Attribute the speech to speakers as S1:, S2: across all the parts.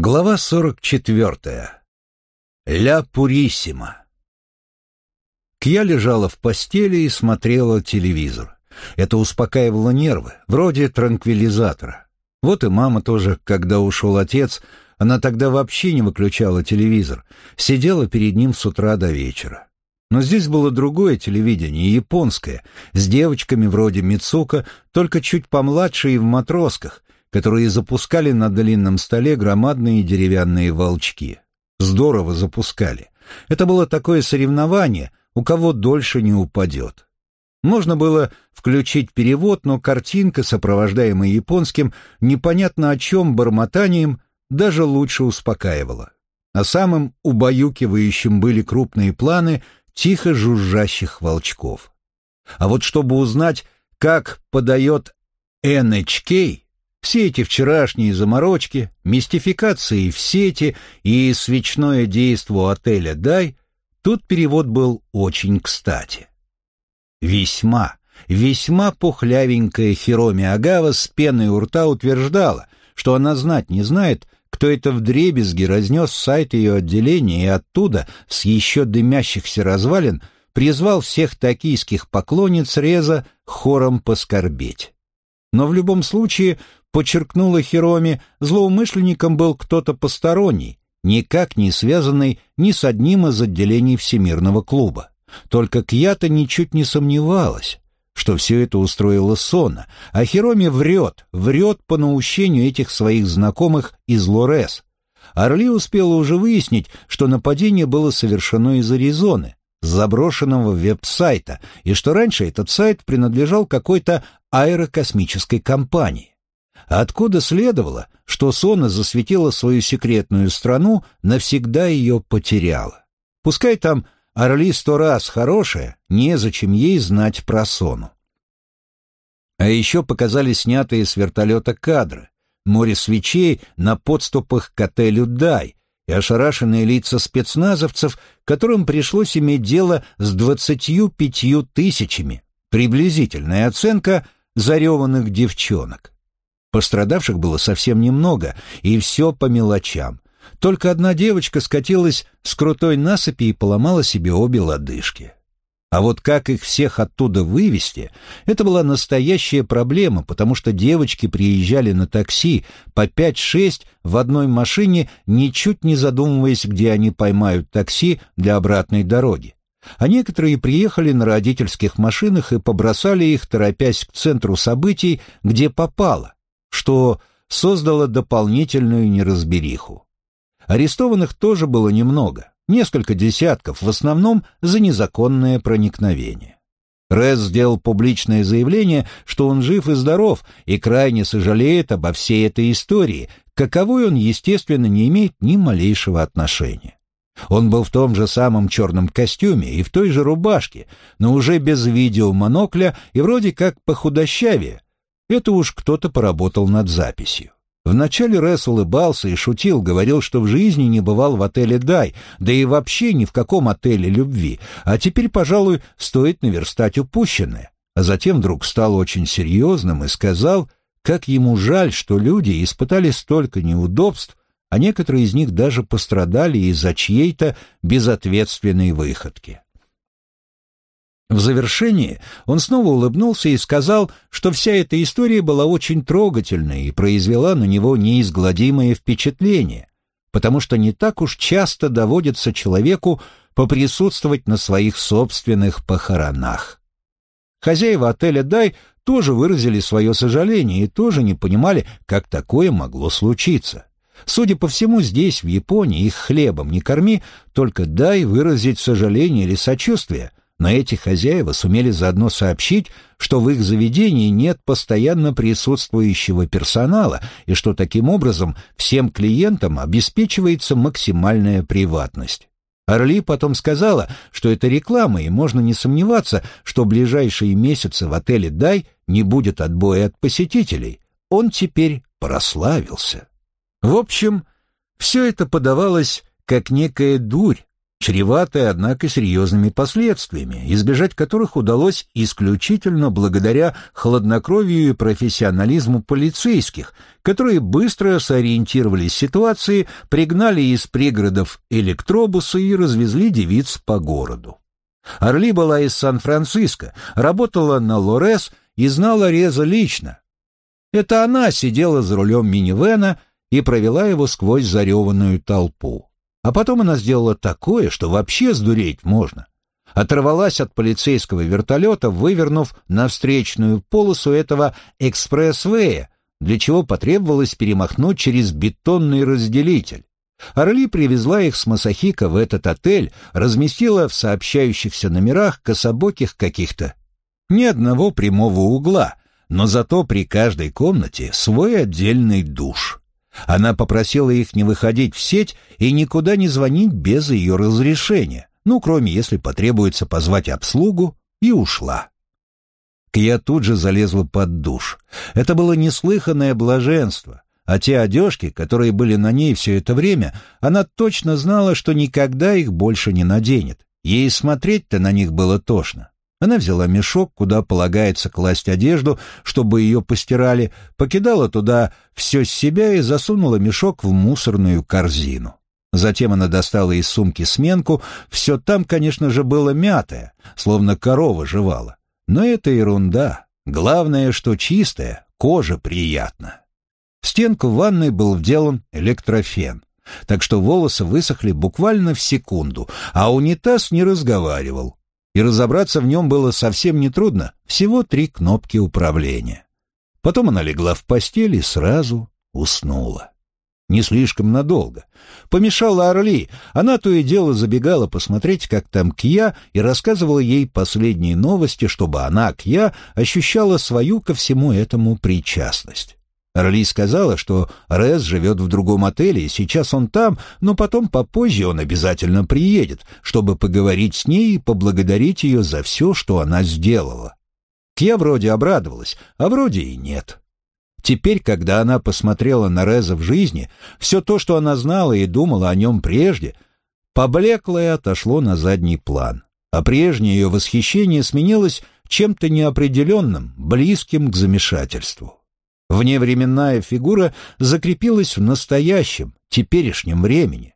S1: Глава 44. Ля Пурисима. Кья лежала в постели и смотрела телевизор. Это успокаивало нервы, вроде транквилизатора. Вот и мама тоже, когда ушел отец, она тогда вообще не выключала телевизор, сидела перед ним с утра до вечера. Но здесь было другое телевидение, японское, с девочками вроде Мицука, только чуть помладше и в матросках, которые запускали на длинном столе громадные деревянные волчки. Здорово запускали. Это было такое соревнование, у кого дольше не упадет. Можно было включить перевод, но картинка, сопровождаемая японским, непонятно о чем бормотанием, даже лучше успокаивала. А самым убаюкивающим были крупные планы тихо жужжащих волчков. А вот чтобы узнать, как подает NHK, все эти вчерашние заморочки, мистификации в сети и свечное действо отеля «Дай» тут перевод был очень кстати. Весьма, весьма пухлявенькая Хироми Агава с пеной у рта утверждала, что она знать не знает, кто это вдребезги разнес сайт ее отделения и оттуда, с еще дымящихся развалин, призвал всех токийских поклонниц Реза хором поскорбеть. Но в любом случае подчеркнула Хироми, злоумышленником был кто-то посторонний, никак не связанный ни с одним из отделений Всемирного клуба. Только Кьята ничуть не сомневалась, что все это устроило Сона, а Хироми врет, врет по наущению этих своих знакомых из Лорес. Орли успела уже выяснить, что нападение было совершено из Аризоны, заброшенного веб-сайта, и что раньше этот сайт принадлежал какой-то аэрокосмической компании. Откуда следовало, что Сона засветила свою секретную страну, навсегда ее потеряла. Пускай там Орли сто раз хорошая, незачем ей знать про Сону. А еще показали снятые с вертолета кадры, море свечей на подступах к отелю «Дай», и ошарашенные лица спецназовцев, которым пришлось иметь дело с двадцатью пятью тысячами, приблизительная оценка зареванных девчонок. Пострадавших было совсем немного, и все по мелочам. Только одна девочка скатилась с крутой насыпи и поломала себе обе лодыжки. А вот как их всех оттуда вывести, это была настоящая проблема, потому что девочки приезжали на такси по 5-6 в одной машине, ничуть не задумываясь, где они поймают такси для обратной дороги. А некоторые приехали на родительских машинах и побросали их, торопясь к центру событий, где попало, что создало дополнительную неразбериху. Арестованных тоже было немного, несколько десятков, в основном за незаконное проникновение. Рез сделал публичное заявление, что он жив и здоров и крайне сожалеет обо всей этой истории, каковой он, естественно, не имеет ни малейшего отношения. Он был в том же самом черном костюме и в той же рубашке, но уже без видеомонокля и вроде как похудощавее, это уж кто-то поработал над записью. Вначале Рэс улыбался и шутил, говорил, что в жизни не бывал в отеле «Дай», да и вообще ни в каком отеле любви, а теперь, пожалуй, стоит наверстать упущенное. А затем вдруг стал очень серьезным и сказал, как ему жаль, что люди испытали столько неудобств, а некоторые из них даже пострадали из-за чьей-то безответственной выходки. В завершении он снова улыбнулся и сказал, что вся эта история была очень трогательной и произвела на него неизгладимое впечатление, потому что не так уж часто доводится человеку поприсутствовать на своих собственных похоронах. Хозяева отеля «Дай» тоже выразили свое сожаление и тоже не понимали, как такое могло случиться. Судя по всему, здесь, в Японии, их хлебом не корми, только дай выразить сожаление или сочувствие, но эти хозяева сумели заодно сообщить, что в их заведении нет постоянно присутствующего персонала и что таким образом всем клиентам обеспечивается максимальная приватность. Орли потом сказала, что это реклама, и можно не сомневаться, что ближайшие месяцы в отеле «Дай» не будет отбоя от посетителей. Он теперь прославился. В общем, все это подавалось как некая дурь, чреватая, однако, серьезными последствиями, избежать которых удалось исключительно благодаря хладнокровию и профессионализму полицейских, которые быстро сориентировались в ситуации, пригнали из пригородов электробусы и развезли девиц по городу. Орли была из Сан-Франциско, работала на Лорес и знала Реза лично. Это она сидела за рулем минивэна и провела его сквозь зареванную толпу. А потом она сделала такое, что вообще сдуреть можно. Оторвалась от полицейского вертолета, вывернув на встречную полосу этого экспресс-вэя, для чего потребовалось перемахнуть через бетонный разделитель. Орли привезла их с Масахика в этот отель, разместила в сообщающихся номерах кособоких каких-то. Ни одного прямого угла, но зато при каждой комнате свой отдельный душ. Она попросила их не выходить в сеть и никуда не звонить без ее разрешения, ну, кроме если потребуется позвать обслугу, и ушла. Кия тут же залезла под душ. Это было неслыханное блаженство, а те одежки, которые были на ней все это время, она точно знала, что никогда их больше не наденет. Ей смотреть-то на них было тошно. Она взяла мешок, куда полагается класть одежду, чтобы ее постирали, покидала туда все с себя и засунула мешок в мусорную корзину. Затем она достала из сумки сменку, все там, конечно же, было мятое, словно корова жевала. Но это ерунда. Главное, что чистая, кожа приятна. В стенку ванной был вделан электрофен, так что волосы высохли буквально в секунду, а унитаз не разговаривал, и разобраться в нем было совсем нетрудно, всего три кнопки управления. Потом она легла в постель и сразу уснула. Не слишком надолго. Помешала Орли, она то и дело забегала посмотреть, как там Кья, и рассказывала ей последние новости, чтобы она, Кья, ощущала свою ко всему этому причастность. Орли сказала, что Рез живет в другом отеле, и сейчас он там, но потом попозже он обязательно приедет, чтобы поговорить с ней и поблагодарить ее за все, что она сделала. Кья вроде обрадовалась, а вроде и нет. Теперь, когда она посмотрела на Реза в жизни, все то, что она знала и думала о нем прежде, поблекло и отошло на задний план, а прежнее ее восхищение сменилось чем-то неопределенным, близким к замешательству. Вневременная фигура закрепилась в настоящем, теперешнем времени.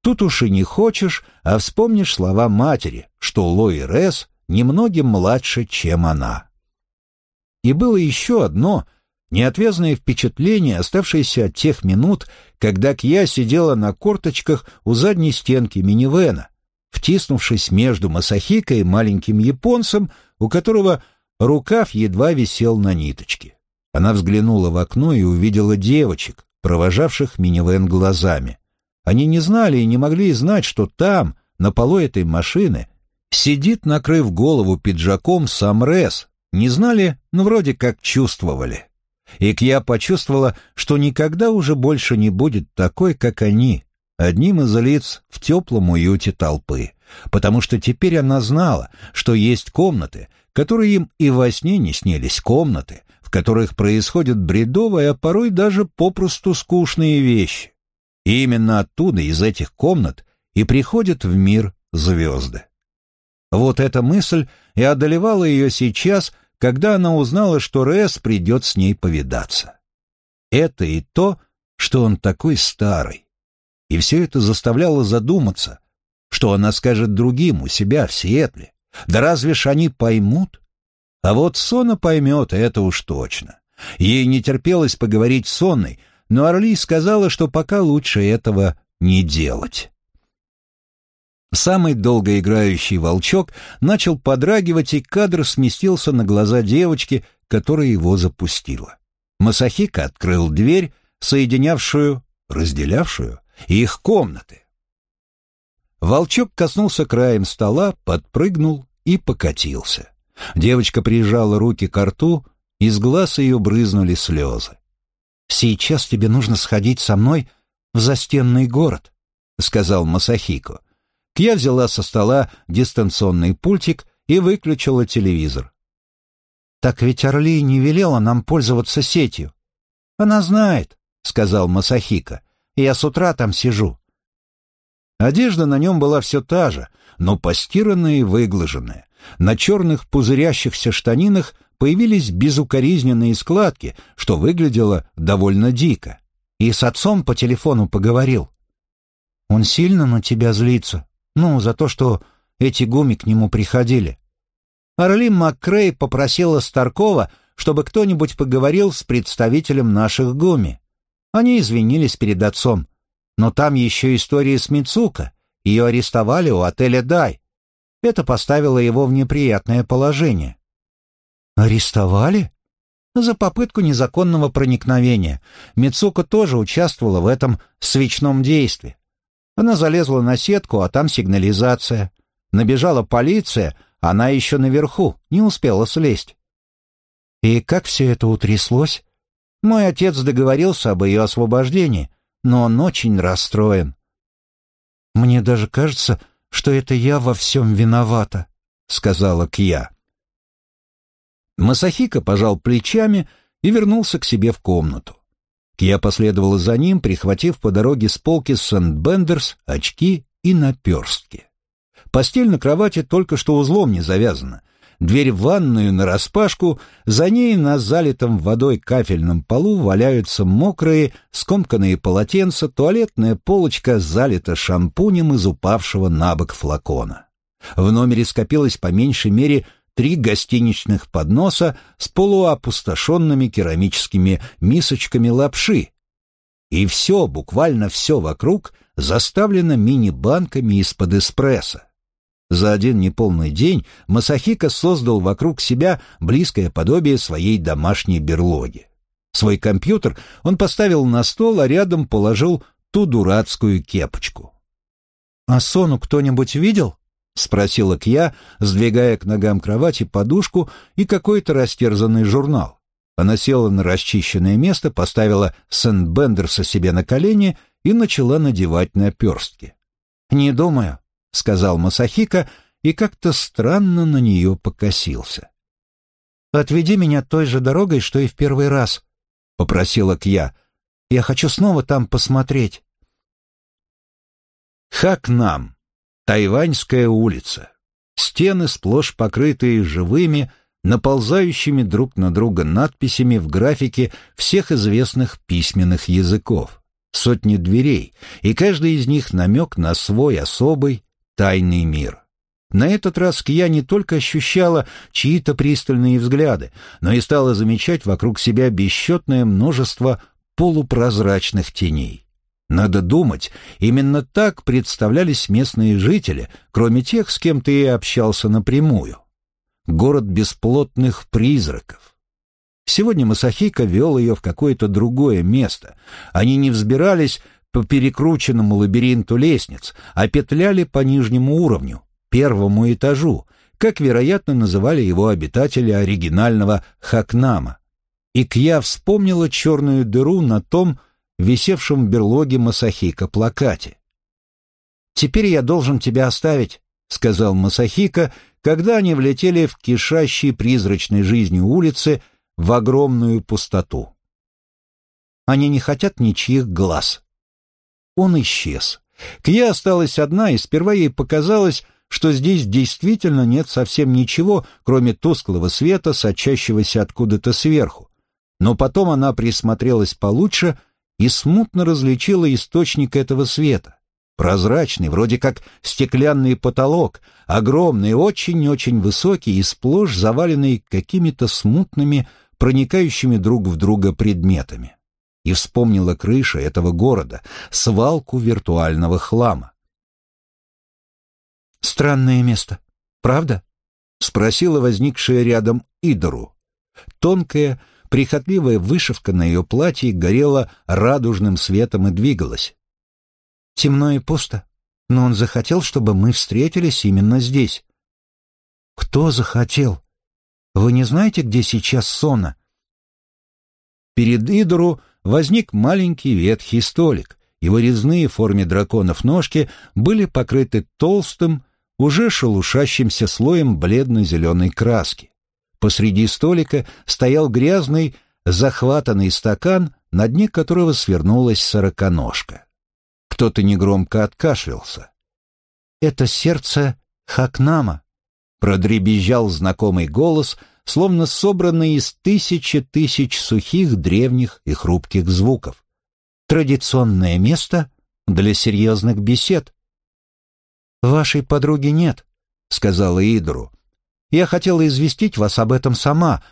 S1: Тут уж и не хочешь, а вспомнишь слова матери, что Лои Рес немногим младше, чем она. И было еще одно неотвязное впечатление, оставшееся от тех минут, когда Кья сидела на корточках у задней стенки минивэна, втиснувшись между Масахико и маленьким японцем, у которого рукав едва висел на ниточке. Она взглянула в окно и увидела девочек, провожавших минивэн глазами. Они не знали и не могли знать, что там, на полу этой машины, сидит, накрыв голову пиджаком, сам Рес. Не знали, но вроде как чувствовали. И Кья почувствовала, что никогда уже больше не будет такой, как они, одним из лиц в теплом уюте толпы, потому что теперь она знала, что есть комнаты, которые им и во сне не снились комнаты, которых происходят бредовые, а порой даже попросту скучные вещи. И именно оттуда, из этих комнат, и приходят в мир звезды. Вот эта мысль и одолевала ее сейчас, когда она узнала, что Рэс придет с ней повидаться. Это и то, что он такой старый. И все это заставляло задуматься, что она скажет другим у себя в Сиэтле. Да разве ж они поймут? А вот Сона поймет, это уж точно. Ей не терпелось поговорить с Сонной, но Орли сказала, что пока лучше этого не делать. Самый долгоиграющий волчок начал подрагивать, и кадр сместился на глаза девочки, которая его запустила. Масахика открыл дверь, соединявшую, разделявшую их комнаты. Волчок коснулся краем стола, подпрыгнул и покатился. Девочка прижала руки к рту, из глаз ее брызнули слезы. «Сейчас тебе нужно сходить со мной в застенный город», — сказал Масахико. Кья взяла со стола дистанционный пультик и выключила телевизор. «Так ведь Орли не велела нам пользоваться сетью». «Она знает», — сказал Масахико. «Я с утра там сижу». Одежда на нем была все та же, но постиранная и выглаженная. На черных пузырящихся штанинах появились безукоризненные складки, что выглядело довольно дико. И с отцом по телефону поговорил. «Он сильно на тебя злится? Ну, за то, что эти гуми к нему приходили». Орлин МакКрей попросила Старкова, чтобы кто-нибудь поговорил с представителем наших гуми. Они извинились перед отцом. Но там еще история с Мицука. Ее арестовали у отеля «Дай». Это поставило его в неприятное положение. «Арестовали?» За попытку незаконного проникновения. Мицука тоже участвовала в этом свечном действии. Она залезла на сетку, а там сигнализация. Набежала полиция, она еще наверху, не успела слезть. И как все это утряслось? Мой отец договорился об ее освобождении, но он очень расстроен. Мне даже кажется, что это я во всем виновата, сказала Кья. Масахика пожал плечами и вернулся к себе в комнату. Кья последовала за ним, прихватив по дороге с полки Сент-Бендерс, очки и наперстки. Постель на кровати только что узлом не завязана. Дверь в ванную нараспашку, за ней на залитом водой кафельном полу валяются мокрые, скомканные полотенца, туалетная полочка залита шампунем из упавшего на бок флакона. В номере скопилось по меньшей мере три гостиничных подноса с полуопустошенными керамическими мисочками лапши. И все, буквально все вокруг, заставлено мини-банками из-под эспрессо. За один неполный день Масахика создал вокруг себя близкое подобие своей домашней берлоги. Свой компьютер он поставил на стол, а рядом положил ту дурацкую кепочку. «А Сону кто-нибудь видел?» — спросила Кья, сдвигая к ногам кровати подушку и какой-то растерзанный журнал. Она села на расчищенное место, поставила Сент-Бендерса себе на колени и начала надевать наперстки. «Не думаю», — сказал Масахика и как-то странно на нее покосился. «Отведи меня той же дорогой, что и в первый раз», — попросила Кья. «Я хочу снова там посмотреть». Хакнам, Тайваньская улица. Стены сплошь покрытые живыми, наползающими друг на друга надписями в графике всех известных письменных языков. Сотни дверей, и каждый из них намек на свой особый, тайный мир. На этот раз Кия не только ощущала чьи-то пристальные взгляды, но и стала замечать вокруг себя бесчетное множество полупрозрачных теней. Надо думать, именно так представлялись местные жители, кроме тех, с кем ты и общался напрямую. Город бесплотных призраков. Сегодня Масахика вел ее в какое-то другое место. Они не взбирались по перекрученному лабиринту лестниц, а петляли по нижнему уровню, первому этажу, как, вероятно, называли его обитатели оригинального Хакнама. И Кья вспомнила черную дыру на том, висевшем в берлоге Масахика плакате. «Теперь я должен тебя оставить», — сказал Масахика, когда они влетели в кишащей призрачной жизнью улицы в огромную пустоту. Они не хотят ничьих глаз он исчез. Кья осталась одна, и сперва ей показалось, что здесь действительно нет совсем ничего, кроме тусклого света, сочащегося откуда-то сверху. Но потом она присмотрелась получше и смутно различила источник этого света. Прозрачный, вроде как стеклянный потолок, огромный, очень-очень высокий и сплошь заваленный какими-то смутными, проникающими друг в друга предметами и вспомнила крыши этого города, свалку виртуального хлама. «Странное место, правда?» — спросила возникшая рядом Идору. Тонкая, прихотливая вышивка на ее платье горела радужным светом и двигалась. «Темно и пусто, но он захотел, чтобы мы встретились именно здесь». «Кто захотел? Вы не знаете, где сейчас Сона?» Перед Идору возник маленький ветхий столик. Его резные в форме драконов ножки были покрыты толстым, уже шелушащимся слоем бледно-зеленой краски. Посреди столика стоял грязный, захватанный стакан, на дне которого свернулась сороконожка. Кто-то негромко откашлялся.
S2: «Это сердце Хакнама», — продребезжал знакомый голос, словно собранный из тысячи тысяч сухих, древних и хрупких звуков. «Традиционное место для серьезных бесед». «Вашей подруги нет», — сказала Идру. «Я хотела известить вас об этом сама,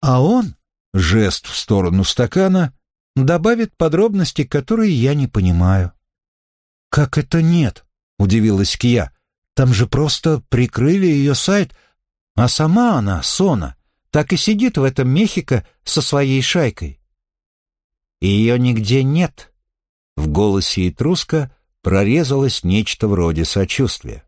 S2: а он, жест в сторону стакана, добавит подробности, которые я не понимаю». «Как это нет?» — удивилась Кия. «Там же просто прикрыли ее сайт, а сама она, Сона, так и сидит в этом Мехико со своей шайкой». «Ее нигде нет». В голосе Этруска прорезалось нечто вроде сочувствия.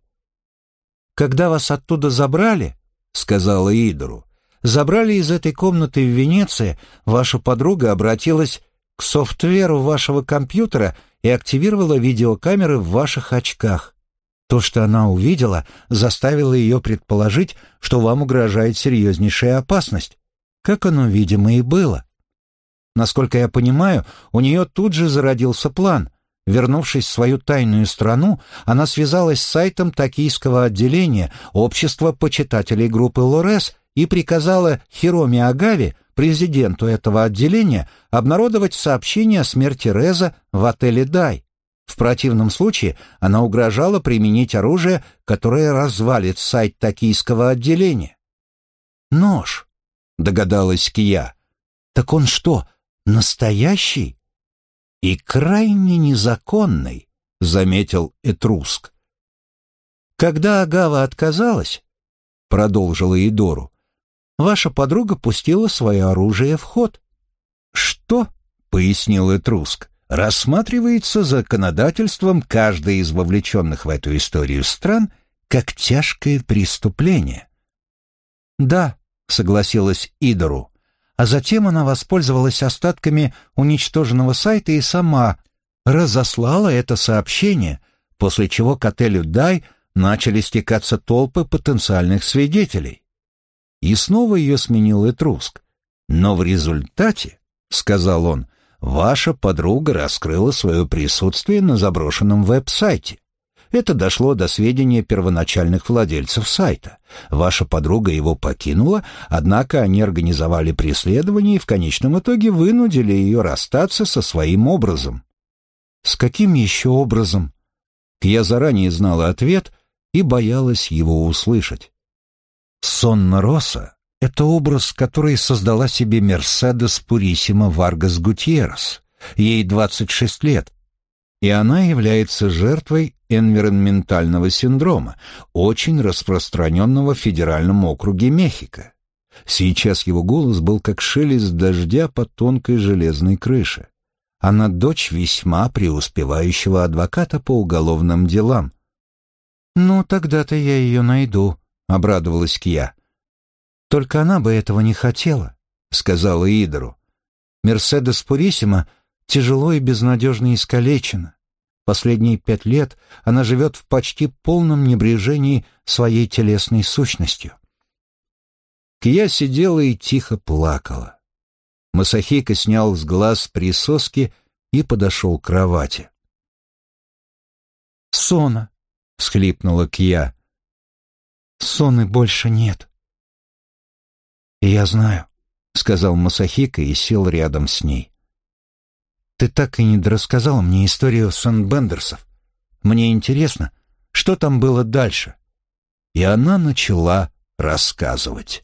S2: «Когда вас оттуда забрали, — сказала Идору, — забрали из этой комнаты в Венеции, ваша подруга обратилась к софтверу вашего компьютера и активировала видеокамеры в ваших очках. То, что она увидела, заставило ее предположить, что вам угрожает серьезнейшая опасность, как оно, видимо, и было. Насколько я понимаю, у нее тут же зародился план. Вернувшись в свою тайную страну, она связалась с сайтом токийского отделения Общества почитателей группы Лорес и приказала Хироми Агави президенту этого отделения обнародовать сообщение о смерти Реза в отеле «Дай». В противном случае она угрожала применить оружие, которое развалит сайт токийского отделения. «Нож», — догадалась Кия. «Так он что, настоящий?» «И крайне незаконный», — заметил Этруск. «Когда Агава отказалась», — продолжила Идору, ваша подруга пустила свое оружие в ход». «Что?» — пояснил Этруск. «Рассматривается законодательством каждой из вовлеченных в эту историю стран как тяжкое преступление». «Да», — согласилась Идору. А затем она воспользовалась остатками уничтоженного сайта и сама разослала это сообщение, после чего к отелю «Дай» начали стекаться толпы потенциальных свидетелей и снова ее сменил Этруск. «Но в результате, — сказал он, — ваша подруга раскрыла свое присутствие на заброшенном веб-сайте. Это дошло до сведения первоначальных владельцев сайта. Ваша подруга его покинула, однако они организовали преследование и в конечном итоге вынудили ее расстаться со своим образом. С каким еще образом? Я заранее знала ответ и боялась его услышать. Сонна Роса — это образ, который создала себе Мерседес Пурисима Варгас Гутьеррес. Ей 26 лет, и она является жертвой энвиронментального синдрома, очень распространенного в федеральном округе Мехико. Сейчас его голос был как шелест дождя по тонкой железной крыше. Она дочь весьма преуспевающего адвоката по уголовным делам. «Ну, тогда-то я ее найду», — обрадовалась Кия. «Только она бы этого не хотела», — сказала Идору. «Мерседес Пурисима тяжело и безнадежно искалечена. Последние пять лет она живет в почти полном небрежении своей телесной сущностью». Кия сидела и тихо плакала. Масахика снял с глаз присоски и подошел к кровати. «Сона!» — всхлипнула Кия. Соны больше нет. «Я знаю», — сказал Масахика и сел рядом с ней. «Ты так и не рассказала мне историю Сан-Бендерсов. Мне интересно, что там было дальше?» И она начала рассказывать.